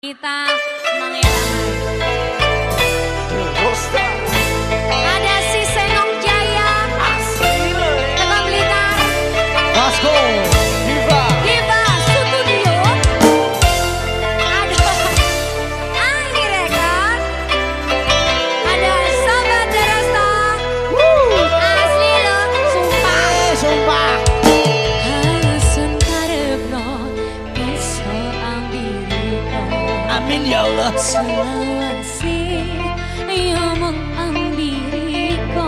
kita Amin ya Allah. Selawasi yo mung ambiriko.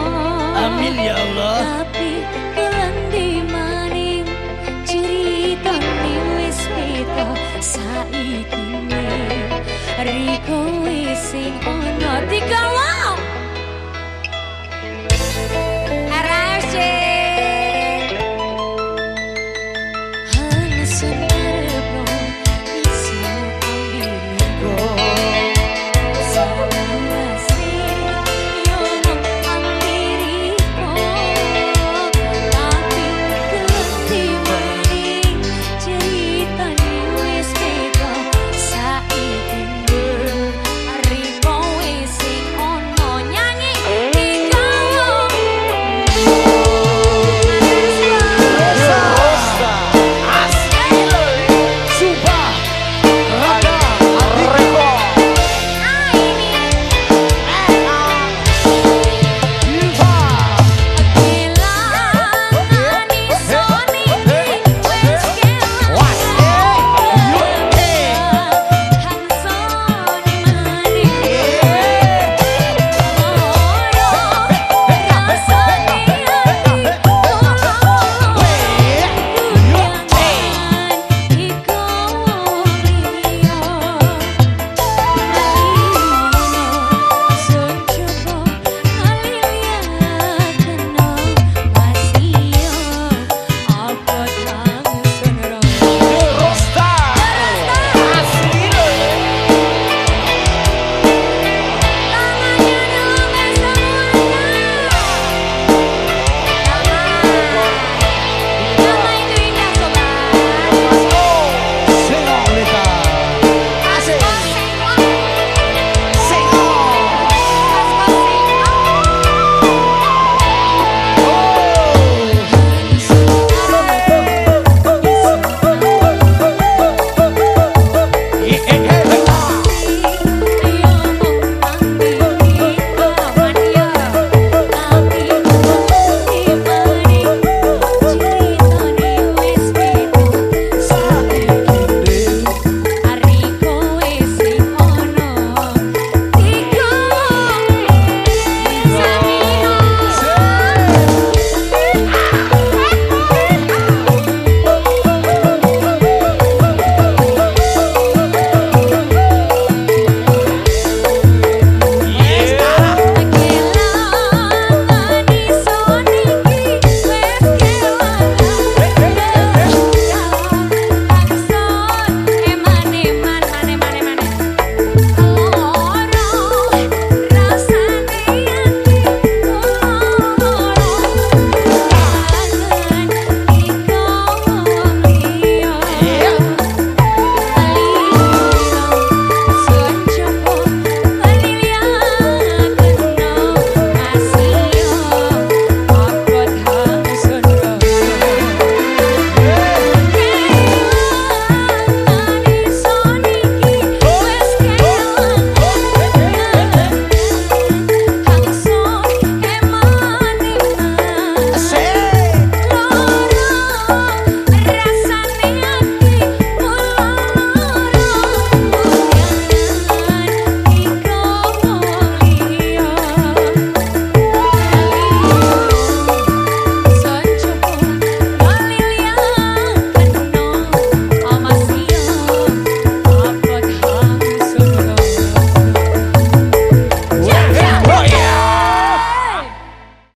Amin ya Allah. Tapi kelandi maning cerita ni wis beda saiki ne. Riko wis sing ono digawa